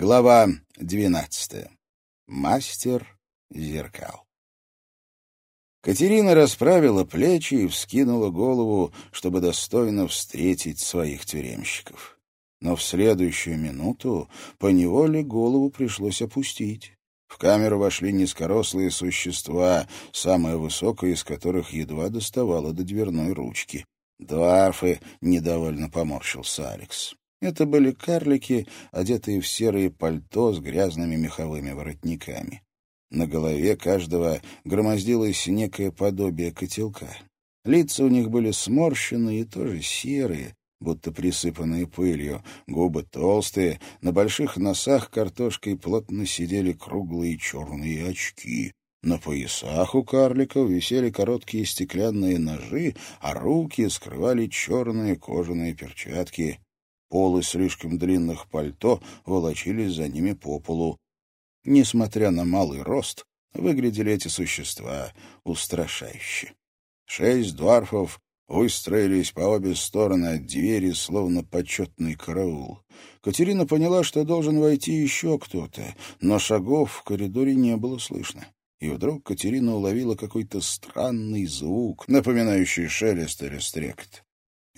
Глава двенадцатая. Мастер зеркал. Катерина расправила плечи и вскинула голову, чтобы достойно встретить своих тюремщиков. Но в следующую минуту поневоле голову пришлось опустить. В камеру вошли низкорослые существа, самое высокое из которых едва доставало до дверной ручки. «Дварфы!» — недовольно поморщился Алекс. Это были карлики, одетые в серые пальто с грязными меховыми воротниками. На голове каждого громоздилось некое подобие котелка. Лица у них были сморщенные и тоже серые, будто присыпанные пылью, губы толстые, на больших носах картошкой плотно сидели круглые черные очки. На поясах у карликов висели короткие стеклянные ножи, а руки скрывали черные кожаные перчатки. Полы слишком длинных пальто волочились за ними по полу. Несмотря на малый рост, выглядели эти существа устрашающе. Шесть дварфов выстроились по обе стороны от двери, словно почетный караул. Катерина поняла, что должен войти еще кто-то, но шагов в коридоре не было слышно. И вдруг Катерина уловила какой-то странный звук, напоминающий шелест или стрекот.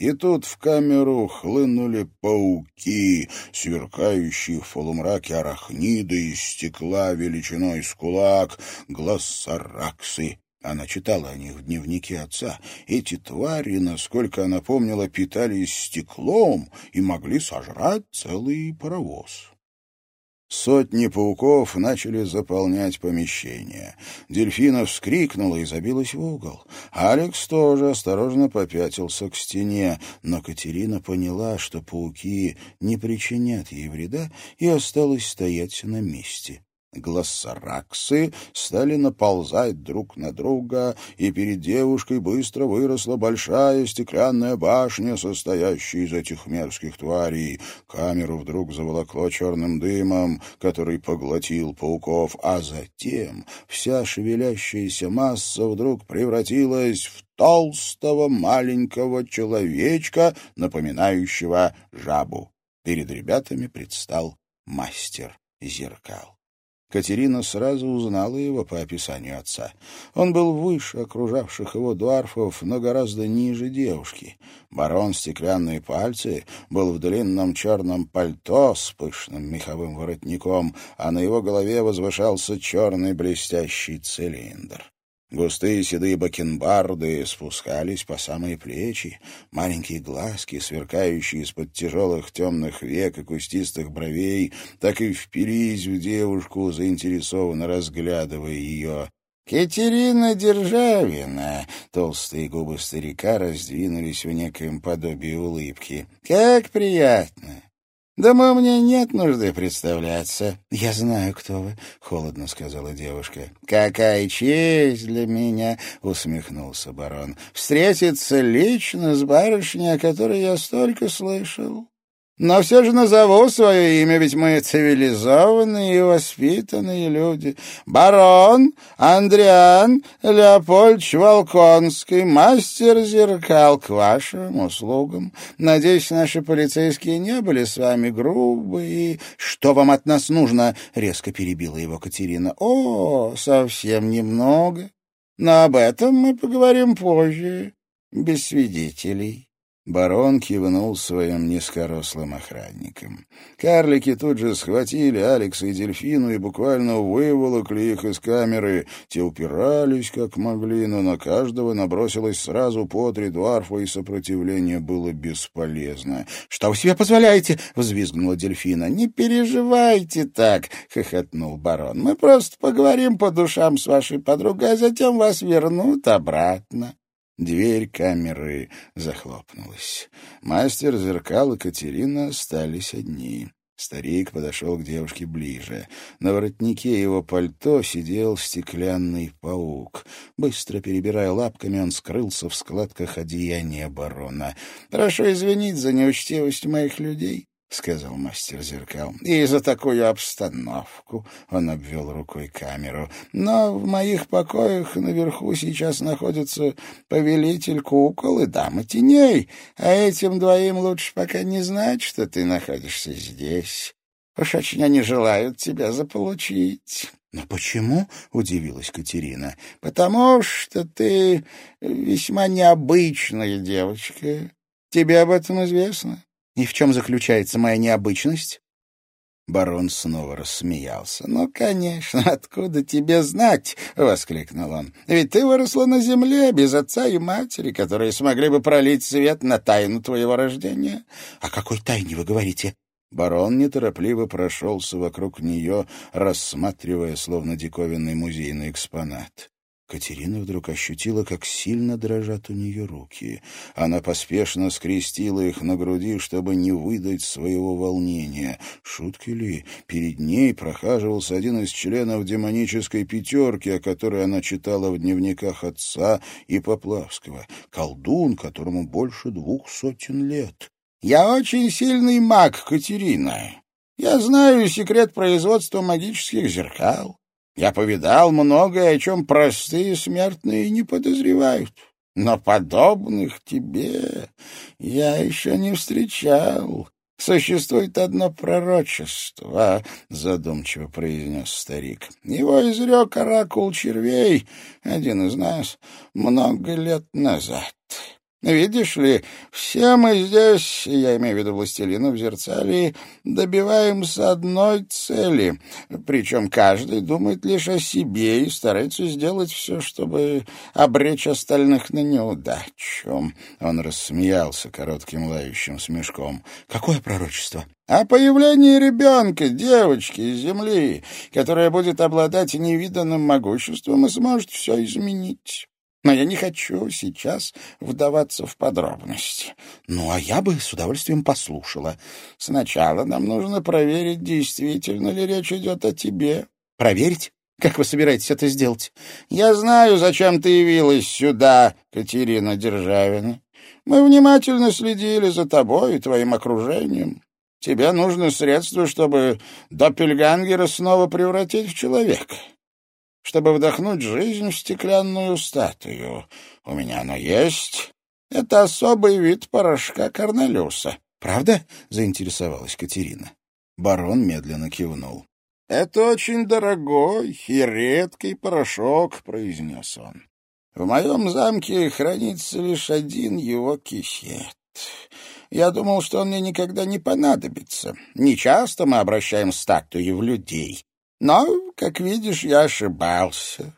И тут в камеру хлынули пауки, сверкающие в полумраке арахниды из стекла величиной с кулак, глоссараксы. Она читала о них в дневнике отца. Эти твари, насколько она помнила, питались стеклом и могли сожрать целый паровоз. Сотни пауков начали заполнять помещение. Дельфина вскрикнула и забилась в угол. Алекс тоже осторожно попятился к стене, но Катерина поняла, что пауки не причинят ей вреда, и осталась стоять на месте. Глоссараксы стали наползать друг на друга, и перед девушкой быстро выросла большая стеклянная башня, состоящая из этих мерзких тварей. Камеру вдруг заволокло черным дымом, который поглотил пауков, а затем вся шевелящаяся масса вдруг превратилась в толстого маленького человечка, напоминающего жабу. Перед ребятами предстал мастер зеркал. Катерина сразу узнала его по описанию отца. Он был выше окружавших его дуарфов, но гораздо ниже девушки. Барон «Стеклянные пальцы» был в длинном черном пальто с пышным меховым воротником, а на его голове возвышался черный блестящий цилиндр. Густые седые бакенбарды спускались по самые плечи, маленькие глазки, сверкающие из-под тяжелых темных век и кустистых бровей, так и впились в девушку, заинтересованно разглядывая ее. «Катерина Державина!» — толстые губы старика раздвинулись в некоем подобии улыбки. «Как приятно! «Думаю, мне нет нужды представляться». «Я знаю, кто вы», — холодно сказала девушка. «Какая честь для меня», — усмехнулся барон, — «встретиться лично с барышней, о которой я столько слышал». Но все же назову свое имя, ведь мы цивилизованные и воспитанные люди. Барон Андриан Леопольдович Волконский, мастер зеркал, к вашим услугам. Надеюсь, наши полицейские не были с вами грубы и... Что вам от нас нужно? — резко перебила его Катерина. — О, совсем немного. Но об этом мы поговорим позже, без свидетелей. Барон кивнул своим низкорослым охранникам. Карлики тут же схватили Алекса и Дельфину и буквально выволокли их из камеры. Те упирались, как могли, но на каждого набросилось сразу по три дварфа, и сопротивление было бесполезно. — Что вы себе позволяете? — взвизгнула Дельфина. — Не переживайте так, — хохотнул барон. — Мы просто поговорим по душам с вашей подругой, а затем вас вернут обратно. Дверь камеры захлопнулась. Мастер зеркал и Катерина остались одни. Старик подошел к девушке ближе. На воротнике его пальто сидел стеклянный паук. Быстро перебирая лапками, он скрылся в складках одеяния барона. «Прошу извинить за неучтивость моих людей. — сказал мастер зеркал. — И за такую обстановку, — он обвел рукой камеру. — Но в моих покоях наверху сейчас находится повелитель кукол и дама теней, а этим двоим лучше пока не знать, что ты находишься здесь. Уж очень они желают тебя заполучить. «Но почему?» — удивилась Катерина. «Потому что ты весьма необычная девочка. Тебе об этом известно?» «И в чем заключается моя необычность?» Барон снова рассмеялся. «Ну, конечно, откуда тебе знать?» — воскликнул он. «Ведь ты выросла на земле, без отца и матери, которые смогли бы пролить свет на тайну твоего рождения». «О какой тайне вы говорите?» Барон неторопливо прошелся вокруг нее, рассматривая словно диковинный музейный экспонат. Катерина вдруг ощутила, как сильно дрожат у нее руки. Она поспешно скрестила их на груди, чтобы не выдать своего волнения. Шутки ли? Перед ней прохаживался один из членов демонической пятерки, о которой она читала в дневниках отца и Поплавского. Колдун, которому больше двух сотен лет. «Я очень сильный маг, Катерина. Я знаю секрет производства магических зеркал. Я повидал многое, о чем простые смертные не подозревают. Но подобных тебе я еще не встречал. Существует одно пророчество, — задумчиво произнес старик. Его изрек оракул червей, один из нас, много лет назад. Видишь ли, все мы здесь, я имею в виду властелина в добиваемся одной цели, причем каждый думает лишь о себе и старается сделать все, чтобы обречь остальных на неудачу. Он рассмеялся коротким лающим смешком. «Какое пророчество?» о появлении ребенка, девочки из земли, которая будет обладать невиданным могуществом и сможет все изменить. Но я не хочу сейчас вдаваться в подробности. Ну, а я бы с удовольствием послушала. Сначала нам нужно проверить, действительно ли речь идет о тебе. Проверить? Как вы собираетесь это сделать? Я знаю, зачем ты явилась сюда, Катерина Державина. Мы внимательно следили за тобой и твоим окружением. Тебе нужно средство, чтобы Доппельгангера снова превратить в человека чтобы вдохнуть жизнь в стеклянную статую. У меня оно есть. Это особый вид порошка Корнелиуса. «Правда?» — заинтересовалась Катерина. Барон медленно кивнул. «Это очень дорогой и редкий порошок», — произнес он. «В моем замке хранится лишь один его кисет. Я думал, что он мне никогда не понадобится. Не часто мы обращаем статуи в людей. Но, как видишь, я ошибался.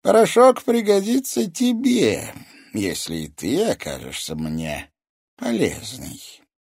Порошок пригодится тебе, если и ты окажешься мне полезной.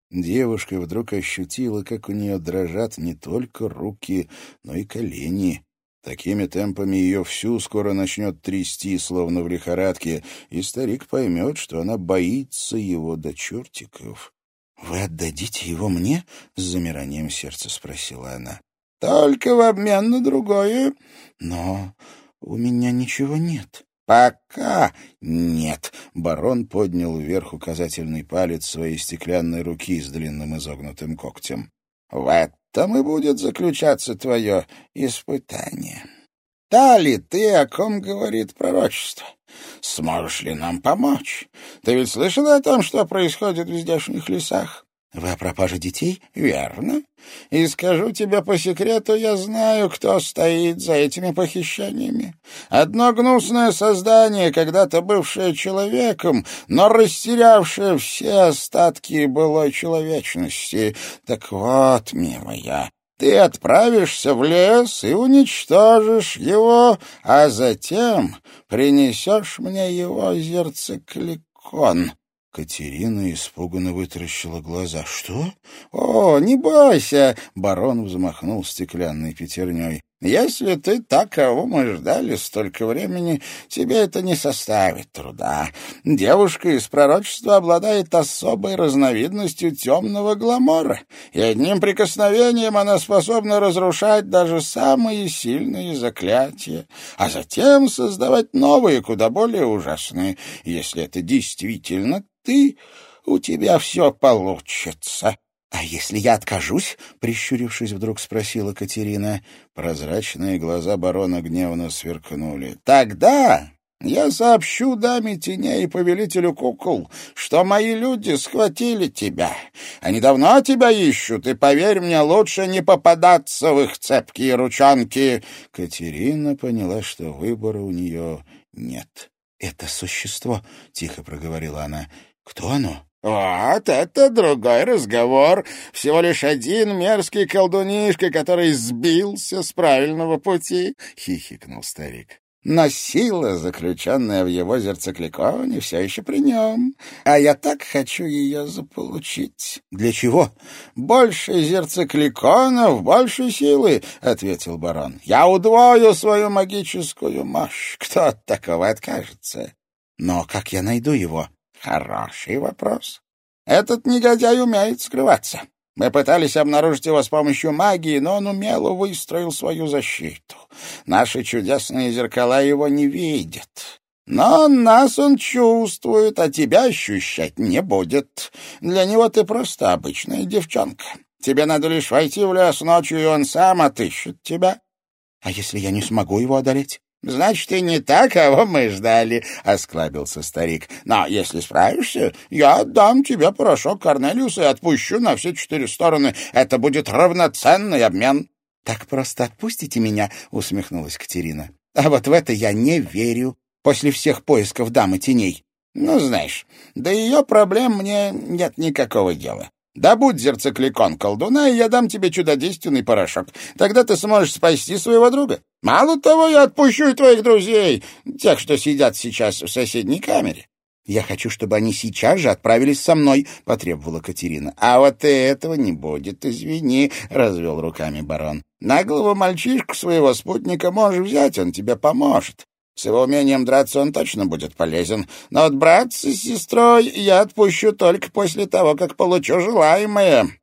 Девушка вдруг ощутила, как у нее дрожат не только руки, но и колени. Такими темпами ее всю скоро начнет трясти, словно в лихорадке, и старик поймет, что она боится его до чертиков. — Вы отдадите его мне? — с замиранием сердца спросила она. Только в обмен на другое. Но у меня ничего нет. Пока нет. Барон поднял вверх указательный палец своей стеклянной руки с длинным изогнутым когтем. В этом и будет заключаться твое испытание. Та ли ты, о ком говорит пророчество? Сможешь ли нам помочь? Ты ведь слышал о том, что происходит в здешних лесах? Вы о пропаже детей? Верно. И скажу тебе по секрету, я знаю, кто стоит за этими похищениями. Одно гнусное создание, когда-то бывшее человеком, но растерявшее все остатки былой человечности. Так вот, милая, ты отправишься в лес и уничтожишь его, а затем принесешь мне его зерцекликон. Катерина испуганно вытаращила глаза. «Что?» «О, не бойся!» — барон взмахнул стеклянной пятерней. «Если ты так, кого мы ждали столько времени, тебе это не составит труда. Девушка из пророчества обладает особой разновидностью темного гламора, и одним прикосновением она способна разрушать даже самые сильные заклятия, а затем создавать новые, куда более ужасные, если это действительно ты, у тебя все получится. — А если я откажусь? — прищурившись, вдруг спросила Катерина. Прозрачные глаза барона гневно сверкнули. — Тогда Я сообщу даме теней и повелителю кукол, что мои люди схватили тебя. Они давно тебя ищут, и, поверь мне, лучше не попадаться в их цепкие ручонки». Катерина поняла, что выбора у нее нет. «Это существо», — тихо проговорила она. «Кто оно?» «Вот это другой разговор. Всего лишь один мерзкий колдунишка, который сбился с правильного пути», — хихикнул старик. Но сила, заключенная в его зерцекликоне, все еще при нем. А я так хочу ее заполучить. — Для чего? — Больше зерцекликонов, больше силы, — ответил барон. — Я удвою свою магическую мощь. Кто от такого откажется? — Но как я найду его? — Хороший вопрос. Этот негодяй умеет скрываться. Мы пытались обнаружить его с помощью магии, но он умело выстроил свою защиту. Наши чудесные зеркала его не видят. Но нас он чувствует, а тебя ощущать не будет. Для него ты просто обычная девчонка. Тебе надо лишь войти в лес ночью, и он сам отыщет тебя. А если я не смогу его одолеть? — Значит, и не так, кого мы ждали, — осклабился старик. — Но если справишься, я отдам тебе порошок Корнелиуса и отпущу на все четыре стороны. Это будет равноценный обмен. — Так просто отпустите меня, — усмехнулась Катерина. — А вот в это я не верю после всех поисков дамы теней. — Ну, знаешь, до ее проблем мне нет никакого дела. Добудь зерцекликон колдуна, и я дам тебе чудодейственный порошок. Тогда ты сможешь спасти своего друга. Мало того, я отпущу и твоих друзей, тех, что сидят сейчас в соседней камере. — Я хочу, чтобы они сейчас же отправились со мной, — потребовала Катерина. — А вот этого не будет, извини, — развел руками барон. — Наглого мальчишку своего спутника можешь взять, он тебе поможет. С его умением драться он точно будет полезен. Но вот браться с сестрой я отпущу только после того, как получу желаемое.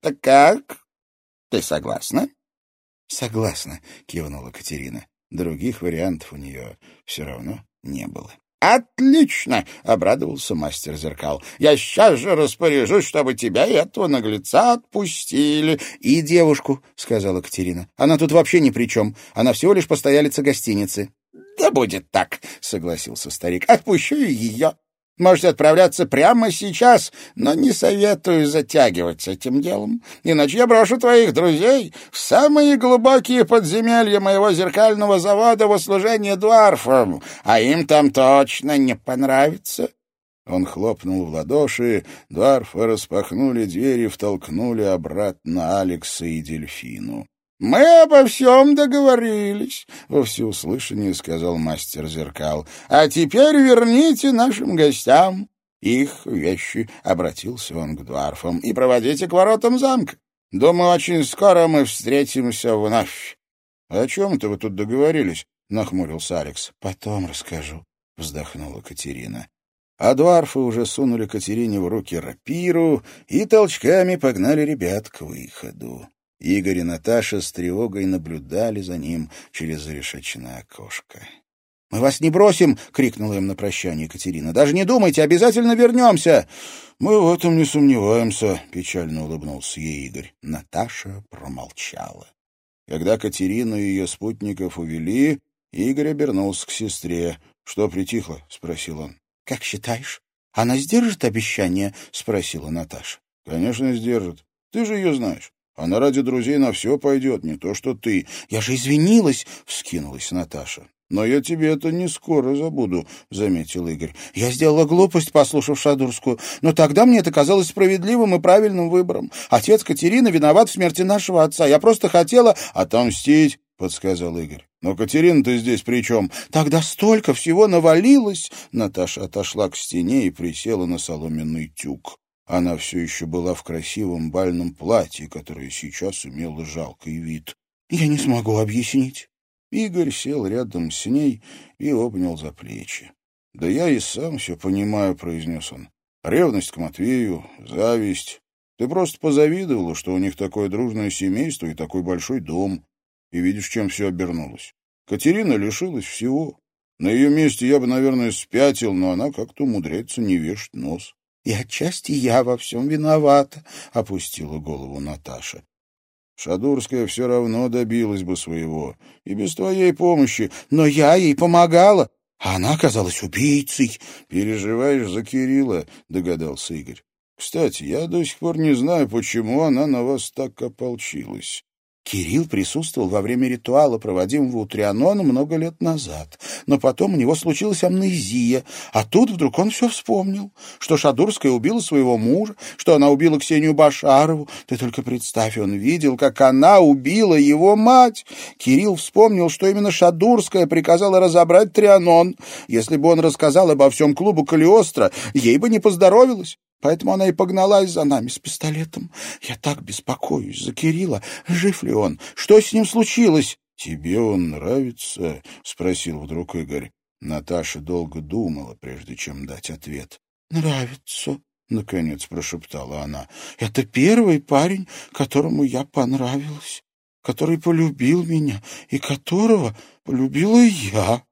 Так как? Ты согласна? — Согласна, — кивнула Катерина. Других вариантов у нее все равно не было. «Отлично!» — обрадовался мастер зеркал. «Я сейчас же распоряжусь, чтобы тебя и этого наглеца отпустили». «И девушку», — сказала Катерина. «Она тут вообще ни при чем. Она всего лишь постоялица гостиницы». «Да будет так», — согласился старик. «Отпущу ее. Можете отправляться прямо сейчас, но не советую затягивать с этим делом, иначе я брошу твоих друзей в самые глубокие подземелья моего зеркального завода в услужение дуарфам, а им там точно не понравится». Он хлопнул в ладоши, дуарфы распахнули двери и втолкнули обратно Алекса и Дельфину. «Мы обо всем договорились», — во всеуслышание сказал мастер зеркал. «А теперь верните нашим гостям их вещи», — обратился он к дворфам, — «и проводите к воротам замка. Думаю, очень скоро мы встретимся вновь». «О чем-то вы тут договорились?» — нахмурился Алекс. «Потом расскажу», — вздохнула Катерина. А дворфы уже сунули Катерине в руки рапиру и толчками погнали ребят к выходу. Игорь и Наташа с тревогой наблюдали за ним через решечное окошко. «Мы вас не бросим!» — крикнула им на прощание Екатерина. «Даже не думайте, обязательно вернемся!» «Мы в этом не сомневаемся», — печально улыбнулся ей Игорь. Наташа промолчала. Когда Катерину и ее спутников увели, Игорь обернулся к сестре. «Что притихло?» — спросил он. «Как считаешь, она сдержит обещание?» — спросила Наташа. «Конечно, сдержит. Ты же ее знаешь. Она ради друзей на все пойдет, не то что ты. Я же извинилась, — вскинулась Наташа. «Но я тебе это не скоро забуду», — заметил Игорь. «Я сделала глупость, послушав Шадурскую, но тогда мне это казалось справедливым и правильным выбором. Отец Катерины виноват в смерти нашего отца. Я просто хотела...» «Отомстить», — подсказал Игорь. «Но Катерина-то здесь при чем?» «Тогда столько всего навалилось!» Наташа отошла к стене и присела на соломенный тюк. Она все еще была в красивом бальном платье, которое сейчас имело жалкий вид. «Я не смогу объяснить». Игорь сел рядом с ней и обнял за плечи. «Да я и сам все понимаю», — произнес он. «Ревность к Матвею, зависть. Ты просто позавидовала, что у них такое дружное семейство и такой большой дом. И видишь, чем все обернулось. Катерина лишилась всего. На ее месте я бы, наверное, спятил, но она как-то умудряется не вешать нос. И отчасти я во всем виновата, — опустила голову Наташа. Шадурская все равно добилась бы своего, и без твоей помощи. Но я ей помогала. а она оказалась убийцей. «Переживаешь за Кирилла», — догадался Игорь. «Кстати, я до сих пор не знаю, почему она на вас так ополчилась. Кирилл присутствовал во время ритуала, проводимого у Трианона много лет назад. Но потом у него случилась амнезия, а тут вдруг он все вспомнил, что Шадурская убила своего мужа, что она убила Ксению Башарову. Ты только представь, он видел, как она убила его мать. Кирилл вспомнил, что именно Шадурская приказала разобрать Трианон. Если бы он рассказал обо всем клубу Калиостро, ей бы не поздоровилось. Поэтому она и погналась за нами с пистолетом. Я так беспокоюсь за Кирилла. Жив ли он? Что с ним случилось? — Тебе он нравится? — спросил вдруг Игорь. Наташа долго думала, прежде чем дать ответ. — Нравится, — наконец прошептала она. — Это первый парень, которому я понравилась, который полюбил меня и которого полюбила я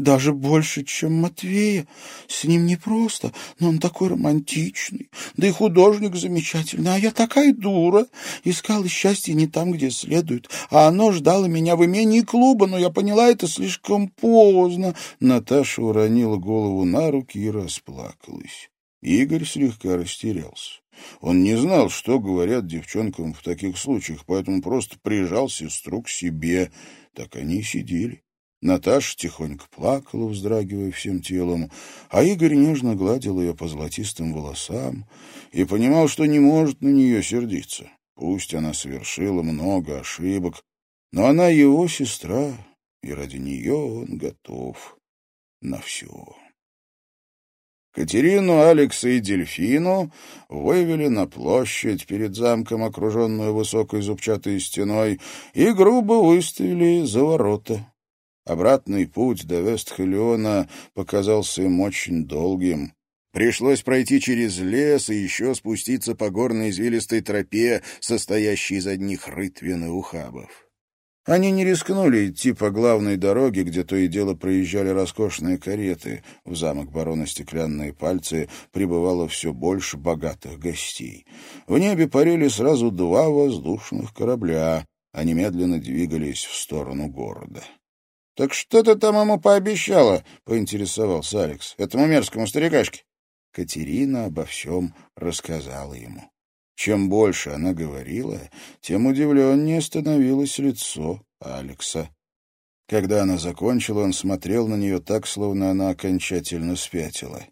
даже больше, чем Матвея. С ним непросто, но он такой романтичный, да и художник замечательный, а я такая дура. Искала счастье не там, где следует, а оно ждало меня в имении клуба, но я поняла это слишком поздно. Наташа уронила голову на руки и расплакалась. Игорь слегка растерялся. Он не знал, что говорят девчонкам в таких случаях, поэтому просто прижал сестру к себе. Так они и сидели. Наташа тихонько плакала, вздрагивая всем телом, а Игорь нежно гладил ее по золотистым волосам и понимал, что не может на нее сердиться. Пусть она совершила много ошибок, но она его сестра, и ради нее он готов на все. Катерину, Алекса и Дельфину вывели на площадь перед замком, окруженную высокой зубчатой стеной, и грубо выставили за ворота. Обратный путь до Вестхелиона показался им очень долгим. Пришлось пройти через лес и еще спуститься по горной извилистой тропе, состоящей из одних рытвин и ухабов. Они не рискнули идти по главной дороге, где то и дело проезжали роскошные кареты. В замок барона Стеклянные Пальцы прибывало все больше богатых гостей. В небе парили сразу два воздушных корабля. Они медленно двигались в сторону города. «Так что ты там ему пообещала?» — поинтересовался Алекс. «Этому мерзкому старикашке». Катерина обо всем рассказала ему. Чем больше она говорила, тем удивленнее становилось лицо Алекса. Когда она закончила, он смотрел на нее так, словно она окончательно спятила.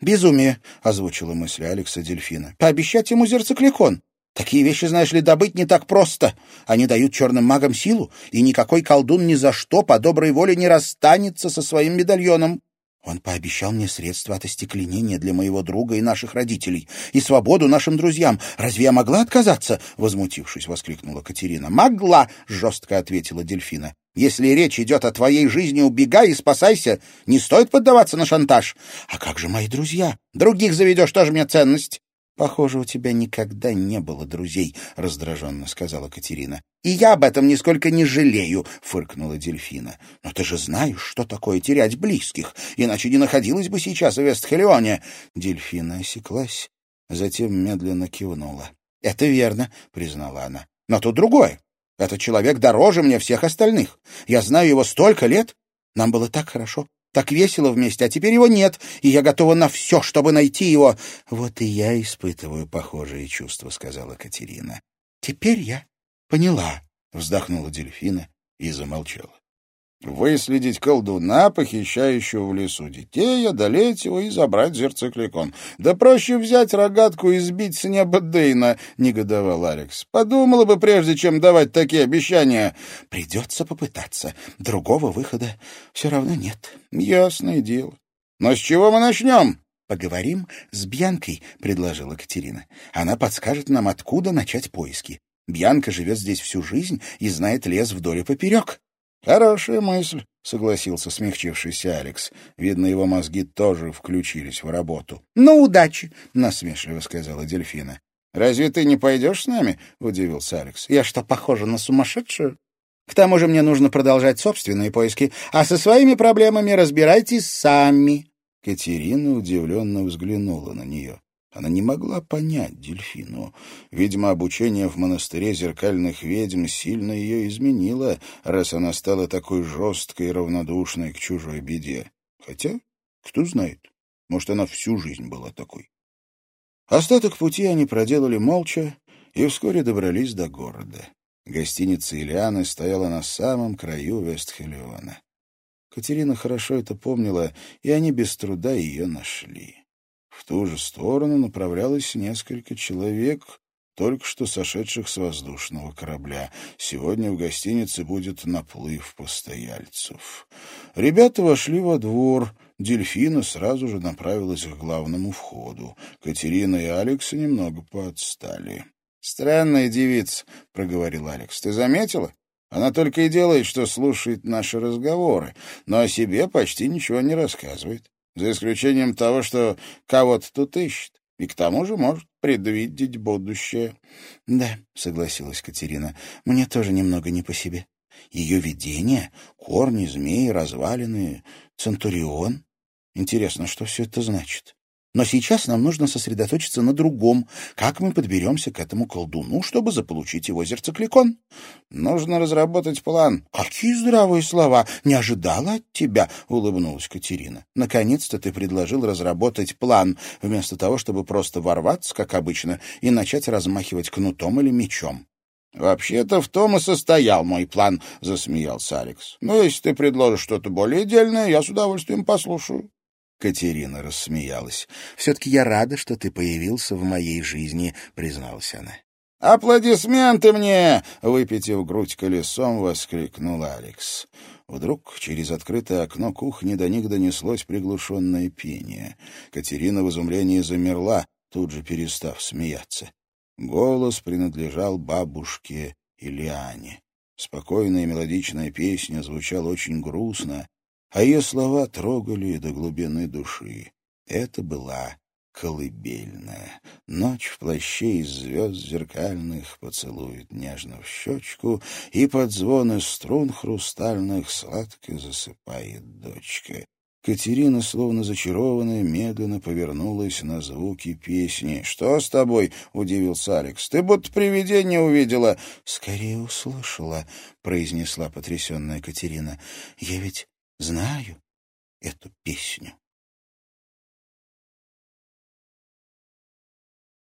«Безумие», — озвучила мысль Алекса Дельфина. «Пообещать ему зерцекликон. Такие вещи, знаешь ли, добыть не так просто. Они дают черным магам силу, и никакой колдун ни за что по доброй воле не расстанется со своим медальоном. Он пообещал мне средства от остекленения для моего друга и наших родителей, и свободу нашим друзьям. Разве я могла отказаться? — возмутившись, воскликнула Катерина. — Могла, — жестко ответила Дельфина. — Если речь идет о твоей жизни, убегай и спасайся. Не стоит поддаваться на шантаж. А как же мои друзья? Других заведешь, тоже мне ценность. «Похоже, у тебя никогда не было друзей», — раздраженно сказала Катерина. «И я об этом нисколько не жалею», — фыркнула Дельфина. «Но ты же знаешь, что такое терять близких, иначе не находилась бы сейчас в Вестхелионе». Дельфина осеклась, затем медленно кивнула. «Это верно», — признала она. «Но тут другое. Этот человек дороже мне всех остальных. Я знаю его столько лет. Нам было так хорошо так весело вместе, а теперь его нет, и я готова на все, чтобы найти его. — Вот и я испытываю похожие чувства, — сказала Катерина. — Теперь я поняла, — вздохнула дельфина и замолчала. Выследить колдуна, похищающего в лесу детей, одолеть его и забрать зерцекликон. Да проще взять рогатку и сбить с неба Дейна, — негодовал Алекс. Подумала бы, прежде чем давать такие обещания. Придется попытаться. Другого выхода все равно нет. Ясное дело. Но с чего мы начнем? Поговорим с Бьянкой, — предложила Катерина. Она подскажет нам, откуда начать поиски. Бьянка живет здесь всю жизнь и знает лес вдоль и поперек. «Хорошая мысль», — согласился смягчившийся Алекс. Видно, его мозги тоже включились в работу. «Ну, удачи», — насмешливо сказала Дельфина. «Разве ты не пойдешь с нами?» — удивился Алекс. «Я что, похожа на сумасшедшую? К тому же мне нужно продолжать собственные поиски, а со своими проблемами разбирайтесь сами». Катерина удивленно взглянула на нее. Она не могла понять дельфину. Видимо, обучение в монастыре зеркальных ведьм сильно ее изменило, раз она стала такой жесткой и равнодушной к чужой беде. Хотя, кто знает, может, она всю жизнь была такой. Остаток пути они проделали молча и вскоре добрались до города. Гостиница Ильяны стояла на самом краю Вестхелиона. Катерина хорошо это помнила, и они без труда ее нашли. В ту же сторону направлялось несколько человек, только что сошедших с воздушного корабля. Сегодня в гостинице будет наплыв постояльцев. Ребята вошли во двор. Дельфина сразу же направилась к главному входу. Катерина и Алекс немного поотстали. «Странная девица», — проговорил Алекс. «Ты заметила? Она только и делает, что слушает наши разговоры, но о себе почти ничего не рассказывает, за исключением того, что кого-то тут ищет. И к тому же может предвидеть будущее. — Да, — согласилась Катерина, — мне тоже немного не по себе. Ее видение, корни, змеи, развалины, центурион. Интересно, что все это значит? Но сейчас нам нужно сосредоточиться на другом. Как мы подберемся к этому колдуну, чтобы заполучить его зерцекликон? Нужно разработать план. Какие здравые слова! Не ожидала от тебя, — улыбнулась Катерина. Наконец-то ты предложил разработать план, вместо того, чтобы просто ворваться, как обычно, и начать размахивать кнутом или мечом. «Вообще-то в том и состоял мой план», — засмеялся Алекс. «Но если ты предложишь что-то более дельное, я с удовольствием послушаю». Катерина рассмеялась. «Все-таки я рада, что ты появился в моей жизни», — призналась она. «Аплодисменты мне!» — выпитив грудь колесом, воскликнул Алекс. Вдруг через открытое окно кухни до них донеслось приглушенное пение. Катерина в изумлении замерла, тут же перестав смеяться. Голос принадлежал бабушке Ильяне. Спокойная мелодичная песня звучала очень грустно, а ее слова трогали до глубины души. Это была колыбельная. Ночь в плаще из звезд зеркальных поцелует нежно в щечку, и под звоны струн хрустальных сладко засыпает дочка. Катерина, словно зачарованная, медленно повернулась на звуки песни. «Что с тобой?» — удивился Алекс. «Ты будто привидение увидела». «Скорее услышала», — произнесла потрясенная Катерина. «Я ведь знаю эту песню.